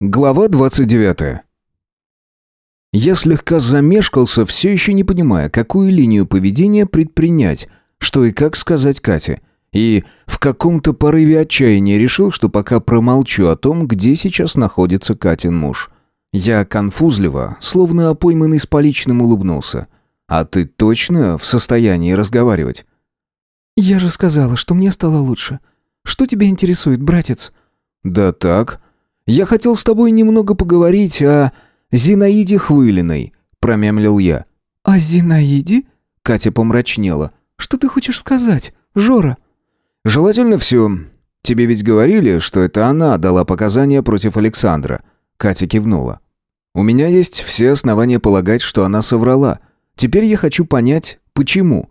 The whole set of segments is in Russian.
Глава 29. Я слегка замешкался, все еще не понимая, какую линию поведения предпринять, что и как сказать Кате. И в каком-то порыве отчаяния решил, что пока промолчу о том, где сейчас находится Катин муж. Я конфузливо, словно опойманный с поличным, улыбнулся. «А ты точно в состоянии разговаривать?» «Я же сказала, что мне стало лучше. Что тебя интересует, братец?» «Да так», «Я хотел с тобой немного поговорить о Зинаиде Хвылиной», — промямлил я. «О Зинаиде?» — Катя помрачнела. «Что ты хочешь сказать, Жора?» «Желательно все. Тебе ведь говорили, что это она дала показания против Александра». Катя кивнула. «У меня есть все основания полагать, что она соврала. Теперь я хочу понять, почему».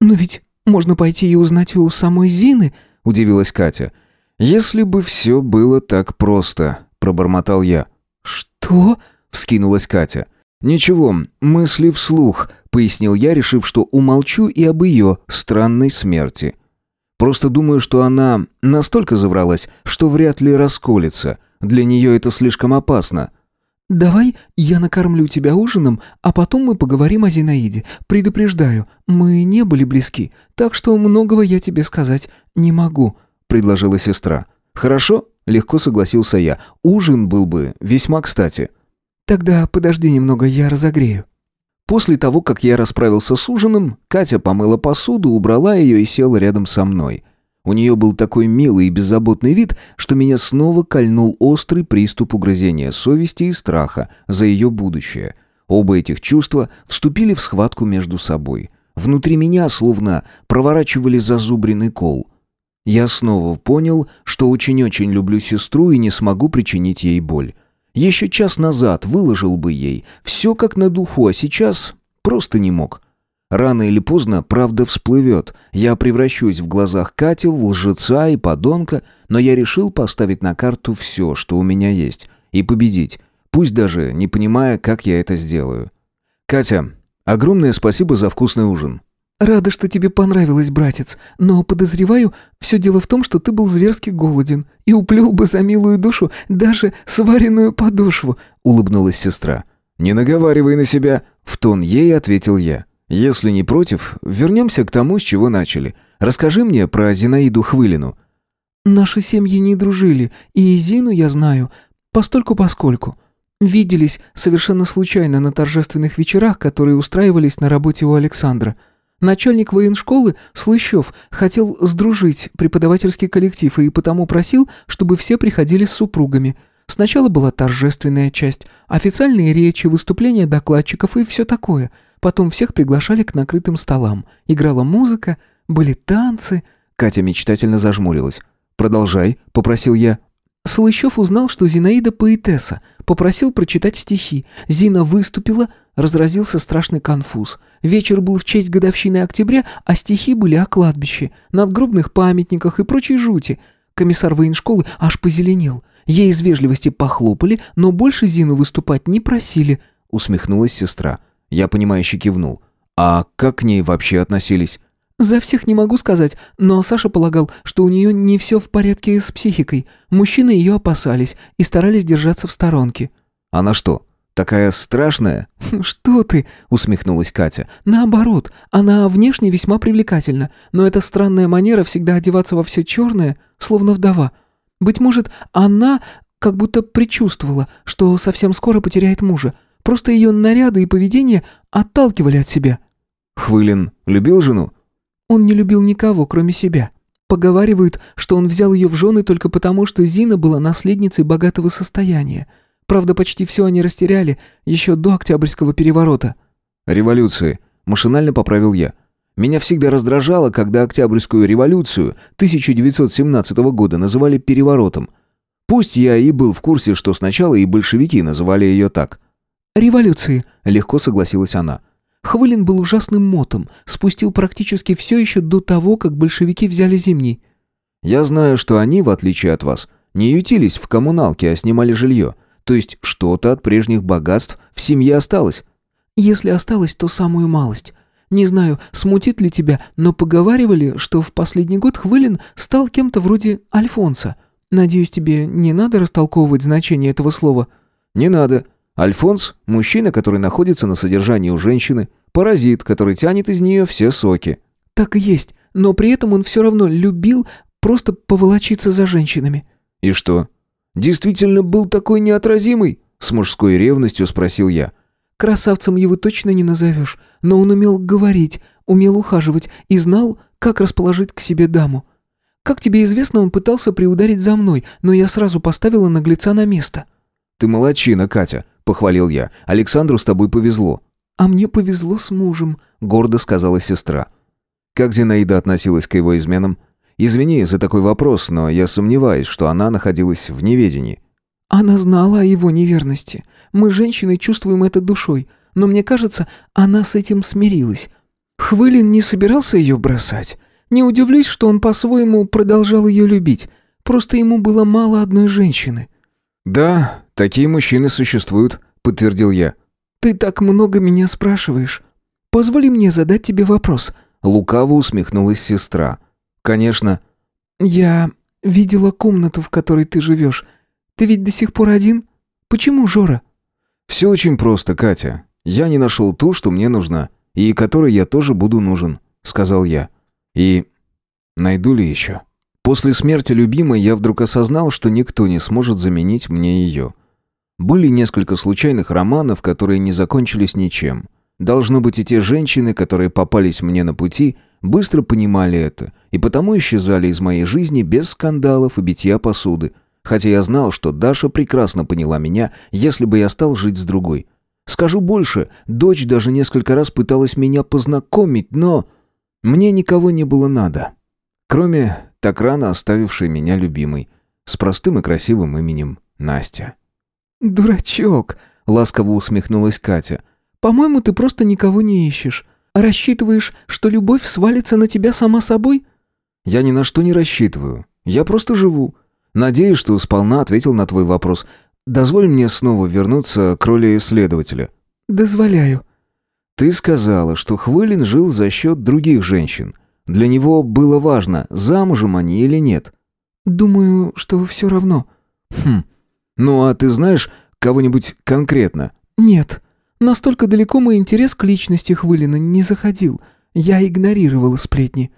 «Но ведь можно пойти и узнать у самой Зины», — удивилась Катя. «Если бы все было так просто», — пробормотал я. «Что?» — вскинулась Катя. «Ничего, мысли вслух», — пояснил я, решив, что умолчу и об ее странной смерти. «Просто думаю, что она настолько завралась, что вряд ли расколется. Для нее это слишком опасно». «Давай я накормлю тебя ужином, а потом мы поговорим о Зинаиде. Предупреждаю, мы не были близки, так что многого я тебе сказать не могу», предложила сестра. «Хорошо», — легко согласился я. «Ужин был бы весьма кстати». «Тогда подожди немного, я разогрею». После того, как я расправился с ужином, Катя помыла посуду, убрала ее и села рядом со мной. У нее был такой милый и беззаботный вид, что меня снова кольнул острый приступ угрызения совести и страха за ее будущее. Оба этих чувства вступили в схватку между собой. Внутри меня словно проворачивали зазубренный кол — я снова понял, что очень-очень люблю сестру и не смогу причинить ей боль. Еще час назад выложил бы ей все как на духу, а сейчас просто не мог. Рано или поздно правда всплывет. Я превращусь в глазах Кати в лжеца и подонка, но я решил поставить на карту все, что у меня есть, и победить, пусть даже не понимая, как я это сделаю. «Катя, огромное спасибо за вкусный ужин. «Рада, что тебе понравилось, братец, но подозреваю, все дело в том, что ты был зверски голоден и уплел бы за милую душу даже сваренную подошву», — улыбнулась сестра. «Не наговаривай на себя», — в тон ей ответил я. «Если не против, вернемся к тому, с чего начали. Расскажи мне про Зинаиду Хвылину». «Наши семьи не дружили, и Зину я знаю, постольку-поскольку. Виделись совершенно случайно на торжественных вечерах, которые устраивались на работе у Александра». Начальник военшколы, Слыщев, хотел сдружить преподавательский коллектив и потому просил, чтобы все приходили с супругами. Сначала была торжественная часть, официальные речи, выступления докладчиков и все такое. Потом всех приглашали к накрытым столам. Играла музыка, были танцы. Катя мечтательно зажмурилась. «Продолжай», — попросил я. Слыщев узнал, что Зинаида поэтесса, попросил прочитать стихи. Зина выступила, разразился страшный конфуз. Вечер был в честь годовщины октября, а стихи были о кладбище, надгробных памятниках и прочей жути. Комиссар военшколы аж позеленел. Ей из вежливости похлопали, но больше Зину выступать не просили, усмехнулась сестра. Я понимающе кивнул. А как к ней вообще относились? «За всех не могу сказать, но Саша полагал, что у нее не все в порядке с психикой. Мужчины ее опасались и старались держаться в сторонке». «Она что, такая страшная?» «Что ты?» — усмехнулась Катя. «Наоборот, она внешне весьма привлекательна, но эта странная манера всегда одеваться во все черное, словно вдова. Быть может, она как будто предчувствовала, что совсем скоро потеряет мужа. Просто ее наряды и поведение отталкивали от себя». «Хвылин любил жену?» Он не любил никого, кроме себя. Поговаривают, что он взял ее в жены только потому, что Зина была наследницей богатого состояния. Правда, почти все они растеряли еще до Октябрьского переворота. «Революции», — машинально поправил я. Меня всегда раздражало, когда Октябрьскую революцию 1917 года называли переворотом. Пусть я и был в курсе, что сначала и большевики называли ее так. «Революции», — легко согласилась она. Хвылин был ужасным мотом, спустил практически все еще до того, как большевики взяли Зимний. «Я знаю, что они, в отличие от вас, не ютились в коммуналке, а снимали жилье. То есть что-то от прежних богатств в семье осталось». «Если осталось, то самую малость. Не знаю, смутит ли тебя, но поговаривали, что в последний год Хвылин стал кем-то вроде Альфонса. Надеюсь, тебе не надо растолковывать значение этого слова?» «Не надо. Альфонс – мужчина, который находится на содержании у женщины, паразит, который тянет из нее все соки». «Так и есть, но при этом он все равно любил просто поволочиться за женщинами». «И что? Действительно был такой неотразимый?» – с мужской ревностью спросил я. «Красавцем его точно не назовешь, но он умел говорить, умел ухаживать и знал, как расположить к себе даму. Как тебе известно, он пытался приударить за мной, но я сразу поставила наглеца на место». «Ты молодчина, Катя», — похвалил я. «Александру с тобой повезло». «А мне повезло с мужем», — гордо сказала сестра. Как Зинаида относилась к его изменам? Извини за такой вопрос, но я сомневаюсь, что она находилась в неведении. Она знала о его неверности. Мы, женщины, чувствуем это душой. Но мне кажется, она с этим смирилась. Хвылин не собирался ее бросать. Не удивлюсь, что он по-своему продолжал ее любить. Просто ему было мало одной женщины». «Да, такие мужчины существуют», — подтвердил я. «Ты так много меня спрашиваешь. Позволи мне задать тебе вопрос». Лукаво усмехнулась сестра. «Конечно». «Я видела комнату, в которой ты живешь. Ты ведь до сих пор один? Почему, Жора?» «Все очень просто, Катя. Я не нашел ту, что мне нужна, и которой я тоже буду нужен», — сказал я. И найду ли еще? После смерти любимой я вдруг осознал, что никто не сможет заменить мне ее. Были несколько случайных романов, которые не закончились ничем. Должно быть, и те женщины, которые попались мне на пути, быстро понимали это, и потому исчезали из моей жизни без скандалов и битья посуды, хотя я знал, что Даша прекрасно поняла меня, если бы я стал жить с другой. Скажу больше, дочь даже несколько раз пыталась меня познакомить, но... Мне никого не было надо, кроме так рано оставившей меня любимой, с простым и красивым именем Настя. «Дурачок!» — ласково усмехнулась Катя. «По-моему, ты просто никого не ищешь. Рассчитываешь, что любовь свалится на тебя сама собой?» «Я ни на что не рассчитываю. Я просто живу. Надеюсь, что сполна ответил на твой вопрос. Дозволь мне снова вернуться к роли исследователя». «Дозволяю». Ты сказала, что Хвылин жил за счет других женщин. Для него было важно, замужем они или нет. Думаю, что все равно. Хм. Ну а ты знаешь кого-нибудь конкретно? Нет. Настолько далеко мой интерес к личности Хвылина не заходил. Я игнорировала сплетни.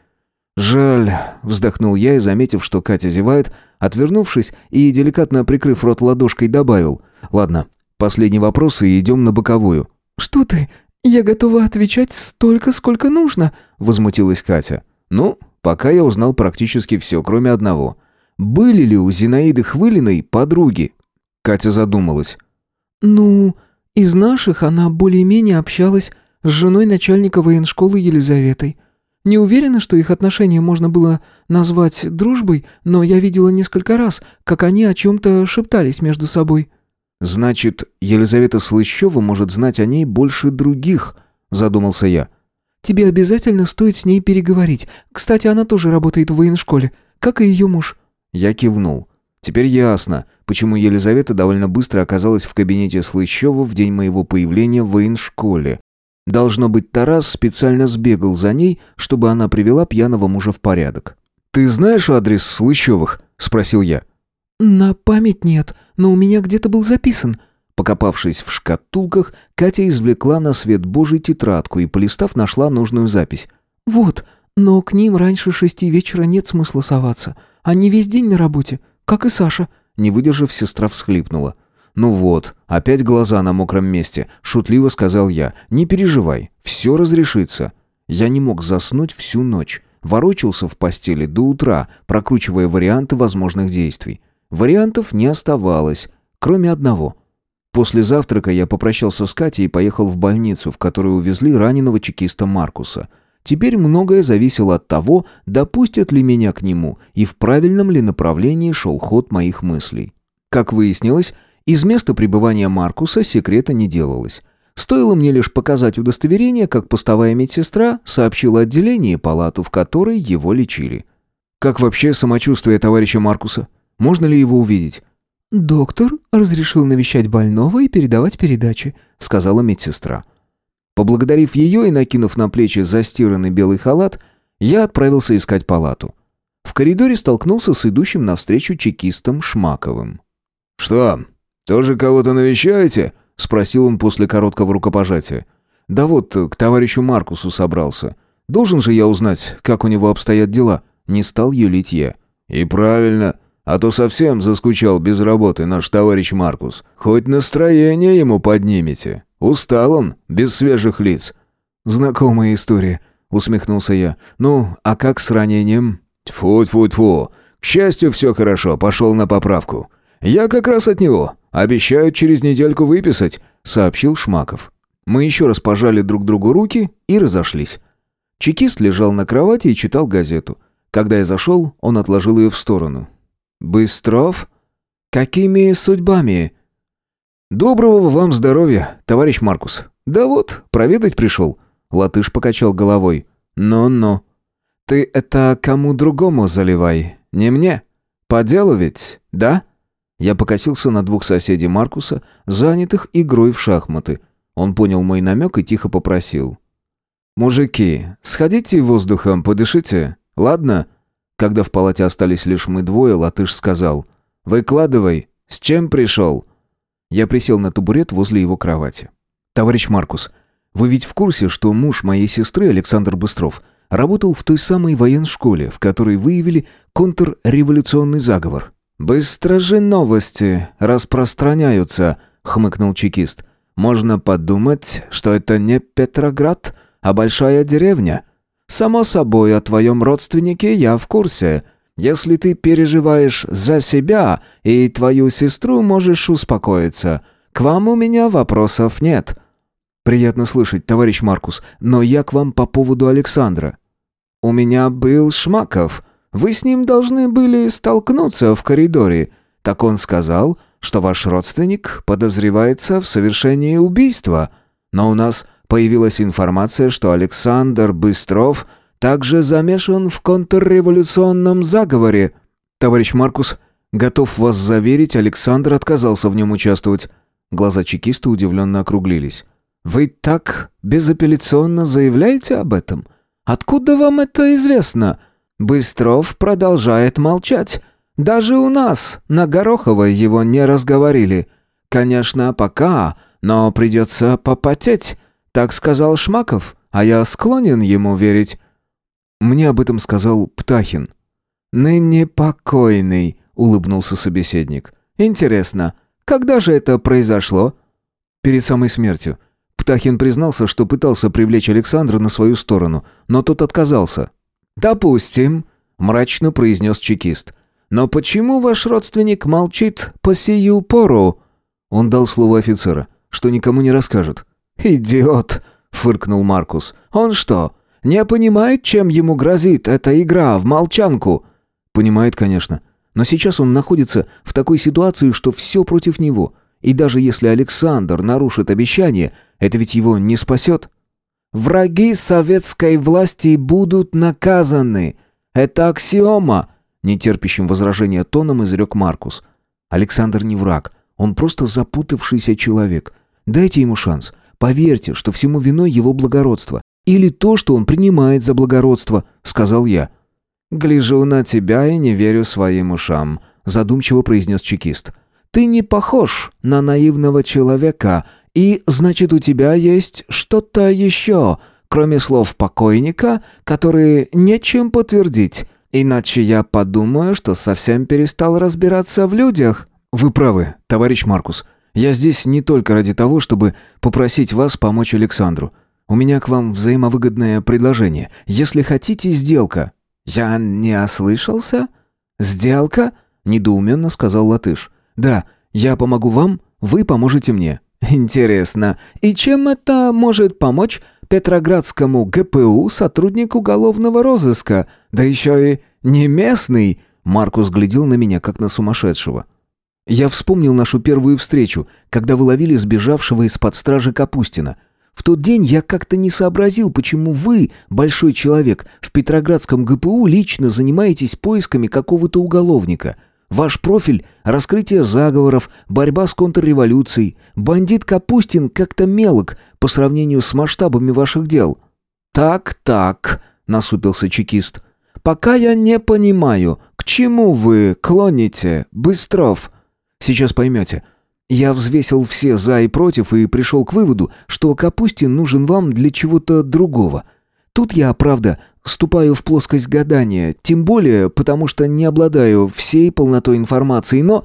«Жаль», — вздохнул я и, заметив, что Катя зевает, отвернувшись и, деликатно прикрыв рот ладошкой, добавил. «Ладно, последний вопрос и идем на боковую». «Что ты? «Я готова отвечать столько, сколько нужно», — возмутилась Катя. «Ну, пока я узнал практически все, кроме одного. Были ли у Зинаиды Хвылиной подруги?» Катя задумалась. «Ну, из наших она более-менее общалась с женой начальника военшколы Елизаветой. Не уверена, что их отношения можно было назвать дружбой, но я видела несколько раз, как они о чем-то шептались между собой». «Значит, Елизавета Слыщева может знать о ней больше других», — задумался я. «Тебе обязательно стоит с ней переговорить. Кстати, она тоже работает в военшколе, как и ее муж». Я кивнул. Теперь ясно, почему Елизавета довольно быстро оказалась в кабинете Слыщева в день моего появления в военшколе. Должно быть, Тарас специально сбегал за ней, чтобы она привела пьяного мужа в порядок. «Ты знаешь адрес Слыщевых?» — спросил я. «На память нет, но у меня где-то был записан». Покопавшись в шкатулках, Катя извлекла на свет Божий тетрадку и, полистав, нашла нужную запись. «Вот, но к ним раньше шести вечера нет смысла соваться. Они весь день на работе, как и Саша». Не выдержав, сестра всхлипнула. «Ну вот, опять глаза на мокром месте», — шутливо сказал я. «Не переживай, все разрешится». Я не мог заснуть всю ночь. Ворочался в постели до утра, прокручивая варианты возможных действий. Вариантов не оставалось, кроме одного. После завтрака я попрощался с Катей и поехал в больницу, в которую увезли раненого чекиста Маркуса. Теперь многое зависело от того, допустят ли меня к нему и в правильном ли направлении шел ход моих мыслей. Как выяснилось, из места пребывания Маркуса секрета не делалось. Стоило мне лишь показать удостоверение, как постовая медсестра сообщила отделение и палату, в которой его лечили. «Как вообще самочувствие товарища Маркуса?» Можно ли его увидеть?» «Доктор разрешил навещать больного и передавать передачи», — сказала медсестра. Поблагодарив ее и накинув на плечи застиранный белый халат, я отправился искать палату. В коридоре столкнулся с идущим навстречу чекистом Шмаковым. «Что, тоже кого-то навещаете?» — спросил он после короткого рукопожатия. «Да вот, к товарищу Маркусу собрался. Должен же я узнать, как у него обстоят дела». Не стал юлить я. «И правильно. А то совсем заскучал без работы наш товарищ Маркус. Хоть настроение ему поднимете. Устал он, без свежих лиц». «Знакомая история», — усмехнулся я. «Ну, а как с ранением?» «Тьфу-тьфу-тьфу. К счастью, все хорошо, пошел на поправку. Я как раз от него. Обещают через недельку выписать», — сообщил Шмаков. Мы еще раз пожали друг другу руки и разошлись. Чекист лежал на кровати и читал газету. Когда я зашел, он отложил ее в сторону. «Быстров? Какими судьбами?» «Доброго вам здоровья, товарищ Маркус. Да вот, проведать пришел». Латыш покачал головой. «Но-но. Ты это кому другому заливай, не мне. По делу ведь, да?» Я покосился на двух соседей Маркуса, занятых игрой в шахматы. Он понял мой намек и тихо попросил. «Мужики, сходите воздухом, подышите, ладно?» Когда в палате остались лишь мы двое, Латыш сказал. «Выкладывай, с чем пришел?» Я присел на табурет возле его кровати. «Товарищ Маркус, вы ведь в курсе, что муж моей сестры, Александр Быстров, работал в той самой военшколе, в которой выявили контрреволюционный заговор?» «Быстро же новости распространяются», — хмыкнул чекист. «Можно подумать, что это не Петроград, а большая деревня. Само собой, о твоем родственнике я в курсе. Если ты переживаешь за себя и твою сестру, можешь успокоиться. К вам у меня вопросов нет». «Приятно слышать, товарищ Маркус, но я к вам по поводу Александра». «У меня был Шмаков. Вы с ним должны были столкнуться в коридоре. Так он сказал, что ваш родственник подозревается в совершении убийства. Но у нас появилась информация, что Александр Быстров также замешан в контрреволюционном заговоре. Товарищ Маркус, готов вас заверить, Александр отказался в нем участвовать. Глаза чекиста удивленно округлились. «Вы так безапелляционно заявляете об этом? Откуда вам это известно?» Быстров продолжает молчать. Даже у нас, на Гороховой, его не разговорили. Конечно, пока, но придется попотеть. Так сказал Шмаков, а я склонен ему верить. Мне об этом сказал Птахин. «Ныне покойный», — улыбнулся собеседник. «Интересно, когда же это произошло?» «Перед самой смертью. Птахин признался, что пытался привлечь Александра на свою сторону, но тот отказался». «Допустим», — мрачно произнес чекист. «Но почему ваш родственник молчит по сию пору?» Он дал слово офицера, что никому не расскажет. «Идиот!» — фыркнул Маркус. «Он что, не понимает, чем ему грозит эта игра в молчанку?» «Понимает, конечно. Но сейчас он находится в такой ситуации, что все против него. И даже если Александр нарушит обещание, это ведь его не спасет». «Враги советской власти будут наказаны. Это аксиома!» Нетерпящим возражения тоном изрек Маркус. «Александр не враг. Он просто запутавшийся человек. Дайте ему шанс. Поверьте, что всему виной его благородство. Или то, что он принимает за благородство», — сказал я. «Гляжу на тебя и не верю своим ушам», — задумчиво произнес чекист. «Ты не похож на наивного человека, и, значит, у тебя есть что-то еще, кроме слов покойника, которые нечем подтвердить. Иначе я подумаю, что совсем перестал разбираться в людях». «Вы правы, товарищ Маркус. Я здесь не только ради того, чтобы попросить вас помочь Александру. У меня к вам взаимовыгодное предложение. Если хотите, сделка». «Я не ослышался? Сделка?» — недоуменно сказал Латыш. «Да, я помогу вам, вы поможете мне». «Интересно, и чем это может помочь Петроградскому ГПУ сотрудник уголовного розыска? Да еще и не местный?» Маркус глядел на меня, как на сумасшедшего. Я вспомнил нашу первую встречу, когда вы ловили сбежавшего из-под стражи Капустина. В тот день я как-то не сообразил, почему вы, большой человек, в Петроградском ГПУ лично занимаетесь поисками какого-то уголовника. Ваш профиль – раскрытие заговоров, борьба с контрреволюцией. Бандит Капустин как-то мелок по сравнению с масштабами ваших дел». «Так, так», – насупился чекист. Пока я не понимаю, к чему вы клоните, Быстров?» «Сейчас поймете. Я взвесил все «за» и «против» и пришел к выводу, что Капустин нужен вам для чего-то другого. Тут я, правда, ступаю в плоскость гадания, тем более, потому что не обладаю всей полнотой информации, но...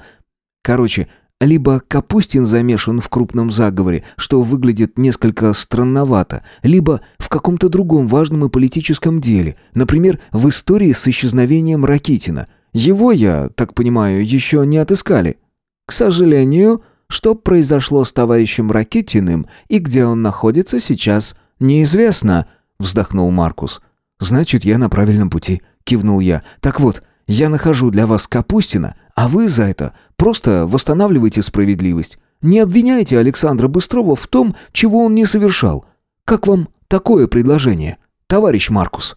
Короче, либо Капустин замешан в крупном заговоре, что выглядит несколько странновато, либо в каком-то другом важном и политическом деле, например, в истории с исчезновением Ракитина. Его, я так понимаю, еще не отыскали. К сожалению, что произошло с товарищем Ракитиным и где он находится сейчас, неизвестно, вздохнул Маркус. Значит, я на правильном пути, кивнул я. Так вот, я нахожу для вас Капустина, а вы за это просто восстанавливайте справедливость. Не обвиняйте Александра Быстрова в том, чего он не совершал. Как вам такое предложение, товарищ Маркус?»